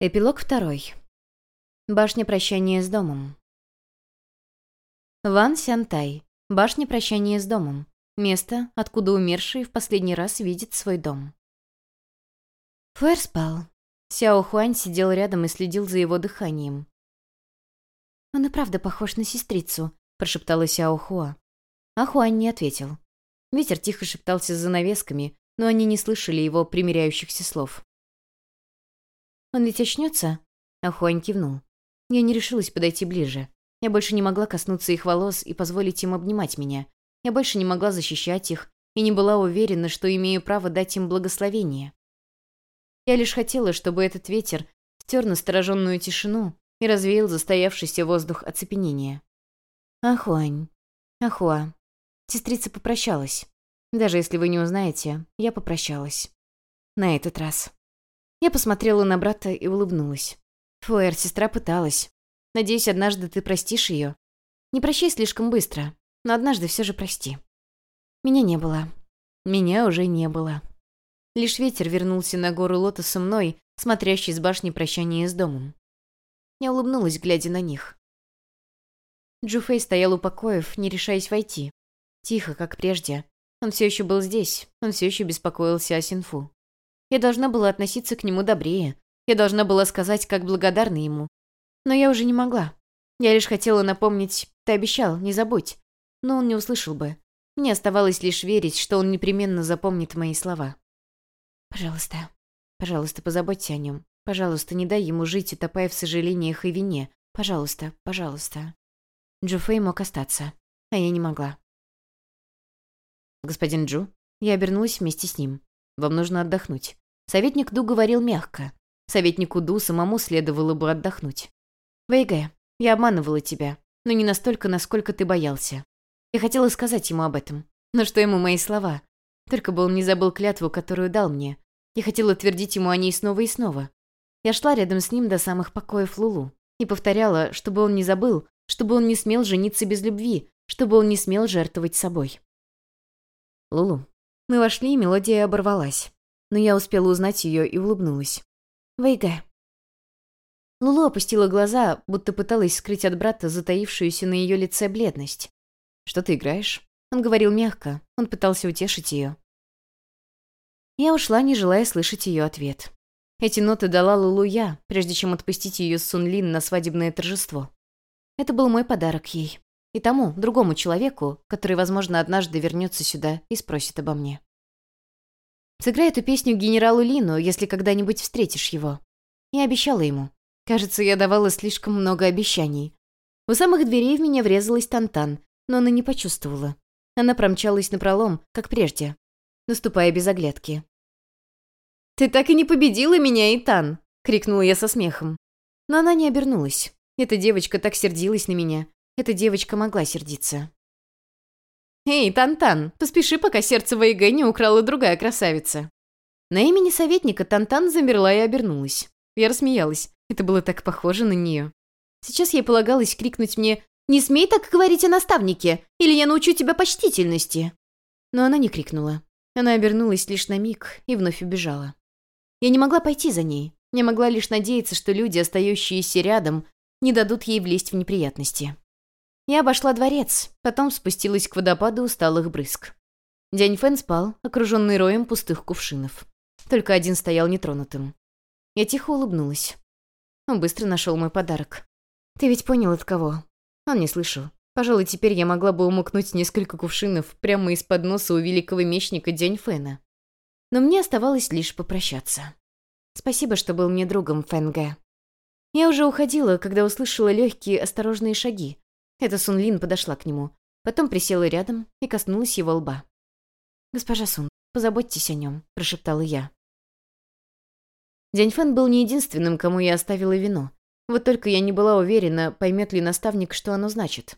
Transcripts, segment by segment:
Эпилог второй. Башня прощания с домом. Ван Сянтай. Башня прощания с домом. Место, откуда умерший в последний раз видит свой дом. Фэр спал. Сяо Хуань сидел рядом и следил за его дыханием. «Он и правда похож на сестрицу», — прошептала Сяо Хуа. А Хуань не ответил. Ветер тихо шептался за навесками, но они не слышали его примиряющихся слов. «Он ведь очнется?» Ахуань кивнул. Я не решилась подойти ближе. Я больше не могла коснуться их волос и позволить им обнимать меня. Я больше не могла защищать их и не была уверена, что имею право дать им благословение. Я лишь хотела, чтобы этот ветер стер настороженную тишину и развеял застоявшийся воздух оцепенения. «Ахуань, Ахуа». Сестрица попрощалась. Даже если вы не узнаете, я попрощалась. На этот раз. Я посмотрела на брата и улыбнулась. «Фуэр, сестра пыталась. Надеюсь, однажды ты простишь ее. Не прощай слишком быстро, но однажды все же прости». Меня не было. Меня уже не было. Лишь ветер вернулся на гору Лота со мной, смотрящий с башни прощания с домом. Я улыбнулась, глядя на них. Джуфей стоял у покоев, не решаясь войти. Тихо, как прежде. Он все еще был здесь, он все еще беспокоился о Синфу. Я должна была относиться к нему добрее. Я должна была сказать, как благодарна ему. Но я уже не могла. Я лишь хотела напомнить «ты обещал, не забудь». Но он не услышал бы. Мне оставалось лишь верить, что он непременно запомнит мои слова. «Пожалуйста, пожалуйста, позаботься о нем. Пожалуйста, не дай ему жить, утопая в сожалениях и вине. Пожалуйста, пожалуйста». Джуфей мог остаться, а я не могла. «Господин Джу?» Я обернулась вместе с ним. Вам нужно отдохнуть. Советник Ду говорил мягко. Советнику Ду самому следовало бы отдохнуть. Вейге, я обманывала тебя, но не настолько, насколько ты боялся. Я хотела сказать ему об этом. Но что ему мои слова? Только бы он не забыл клятву, которую дал мне. Я хотела твердить ему о ней снова и снова. Я шла рядом с ним до самых покоев Лулу и повторяла, чтобы он не забыл, чтобы он не смел жениться без любви, чтобы он не смел жертвовать собой. Лулу, мы вошли, и мелодия оборвалась. Но я успела узнать ее и улыбнулась. «Вейга». Лулу опустила глаза, будто пыталась скрыть от брата затаившуюся на ее лице бледность. «Что ты играешь?» Он говорил мягко, он пытался утешить ее. Я ушла, не желая слышать ее ответ. Эти ноты дала Лулу я, прежде чем отпустить ее с Сунлин на свадебное торжество. Это был мой подарок ей и тому, другому человеку, который, возможно, однажды вернется сюда и спросит обо мне. Сыграй эту песню генералу Лину, если когда-нибудь встретишь его. Я обещала ему. Кажется, я давала слишком много обещаний. У самых дверей в меня врезалась Тантан, но она не почувствовала. Она промчалась напролом, как прежде, наступая без оглядки. «Ты так и не победила меня, Итан!» — крикнула я со смехом. Но она не обернулась. Эта девочка так сердилась на меня, эта девочка могла сердиться. «Эй, Тантан, поспеши, пока сердце ВГ не украла другая красавица». На имени советника Тантан замерла и обернулась. Я рассмеялась. Это было так похоже на нее. Сейчас ей полагалось крикнуть мне «Не смей так говорить о наставнике, или я научу тебя почтительности!» Но она не крикнула. Она обернулась лишь на миг и вновь убежала. Я не могла пойти за ней. Я могла лишь надеяться, что люди, остающиеся рядом, не дадут ей влезть в неприятности. Я обошла дворец, потом спустилась к водопаду усталых брызг. Дянь Фэн спал, окруженный роем пустых кувшинов. Только один стоял нетронутым. Я тихо улыбнулась. Он быстро нашел мой подарок. «Ты ведь понял, от кого?» Он не слышал. Пожалуй, теперь я могла бы умукнуть несколько кувшинов прямо из-под носа у великого мечника Дянь Фэна. Но мне оставалось лишь попрощаться. Спасибо, что был мне другом, Фэнгэ. Я уже уходила, когда услышала легкие осторожные шаги, эта Сунлин подошла к нему, потом присела рядом и коснулась его лба. «Госпожа Сун, позаботьтесь о нем», — прошептала я. Дяньфэн был не единственным, кому я оставила вино. Вот только я не была уверена, поймет ли наставник, что оно значит.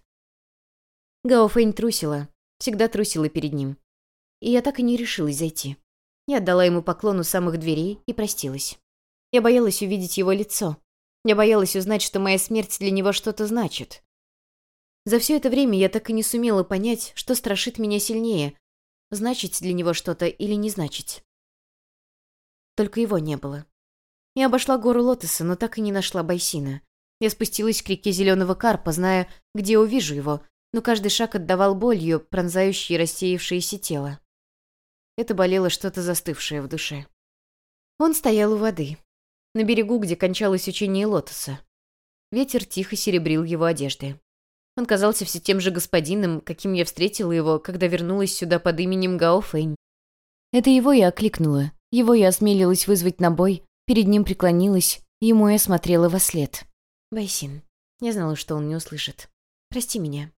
Гао Фэнь трусила, всегда трусила перед ним. И я так и не решилась зайти. Я отдала ему поклон у самых дверей и простилась. Я боялась увидеть его лицо. Я боялась узнать, что моя смерть для него что-то значит. За все это время я так и не сумела понять, что страшит меня сильнее, значить для него что-то или не значить. Только его не было. Я обошла гору Лотоса, но так и не нашла Байсина. Я спустилась к реке Зеленого Карпа, зная, где увижу его, но каждый шаг отдавал болью, пронзающей рассеявшееся тело. Это болело что-то застывшее в душе. Он стоял у воды, на берегу, где кончалось учение лотоса. Ветер тихо серебрил его одежды. Он казался все тем же господином, каким я встретила его, когда вернулась сюда под именем Гао Фэнь. Это его я окликнула, его я осмелилась вызвать на бой, перед ним преклонилась, ему я смотрела во след. «Байсин, я знала, что он не услышит. Прости меня.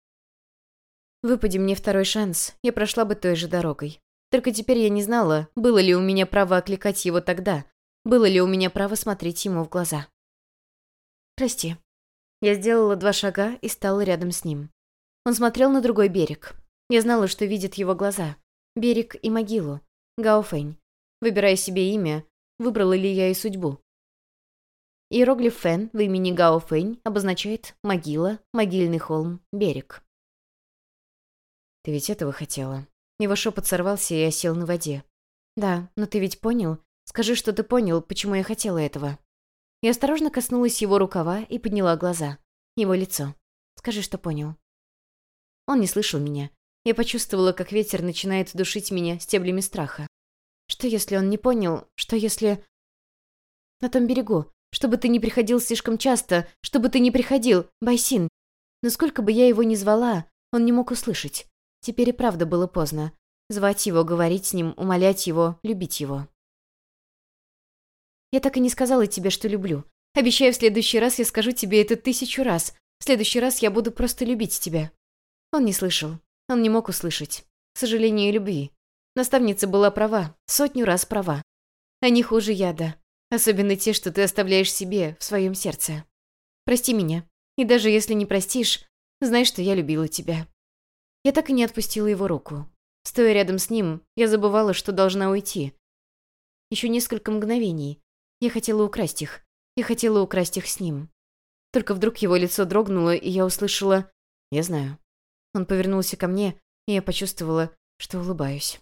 Выпади мне второй шанс, я прошла бы той же дорогой. Только теперь я не знала, было ли у меня право окликать его тогда, было ли у меня право смотреть ему в глаза. «Прости». Я сделала два шага и стала рядом с ним. Он смотрел на другой берег. Я знала, что видит его глаза. Берег и могилу. Гаофэнь. Выбирая себе имя, выбрала ли я и судьбу. Иероглиф Фэн в имени Гаофэнь обозначает «могила», «могильный холм», «берег». «Ты ведь этого хотела?» Его шепот сорвался и осел на воде. «Да, но ты ведь понял? Скажи, что ты понял, почему я хотела этого». Я осторожно коснулась его рукава и подняла глаза. Его лицо. «Скажи, что понял». Он не слышал меня. Я почувствовала, как ветер начинает душить меня стеблями страха. Что если он не понял? Что если... На том берегу. Чтобы ты не приходил слишком часто. Чтобы ты не приходил. Байсин. Но сколько бы я его ни звала, он не мог услышать. Теперь и правда было поздно. Звать его, говорить с ним, умолять его, любить его. Я так и не сказала тебе, что люблю. Обещаю, в следующий раз я скажу тебе это тысячу раз. В следующий раз я буду просто любить тебя. Он не слышал. Он не мог услышать. К сожалению, любви. Наставница была права. Сотню раз права. Они хуже яда. Особенно те, что ты оставляешь себе, в своем сердце. Прости меня. И даже если не простишь, знай, что я любила тебя. Я так и не отпустила его руку. Стоя рядом с ним, я забывала, что должна уйти. Еще несколько мгновений. Я хотела украсть их. Я хотела украсть их с ним. Только вдруг его лицо дрогнуло, и я услышала... Я знаю. Он повернулся ко мне, и я почувствовала, что улыбаюсь.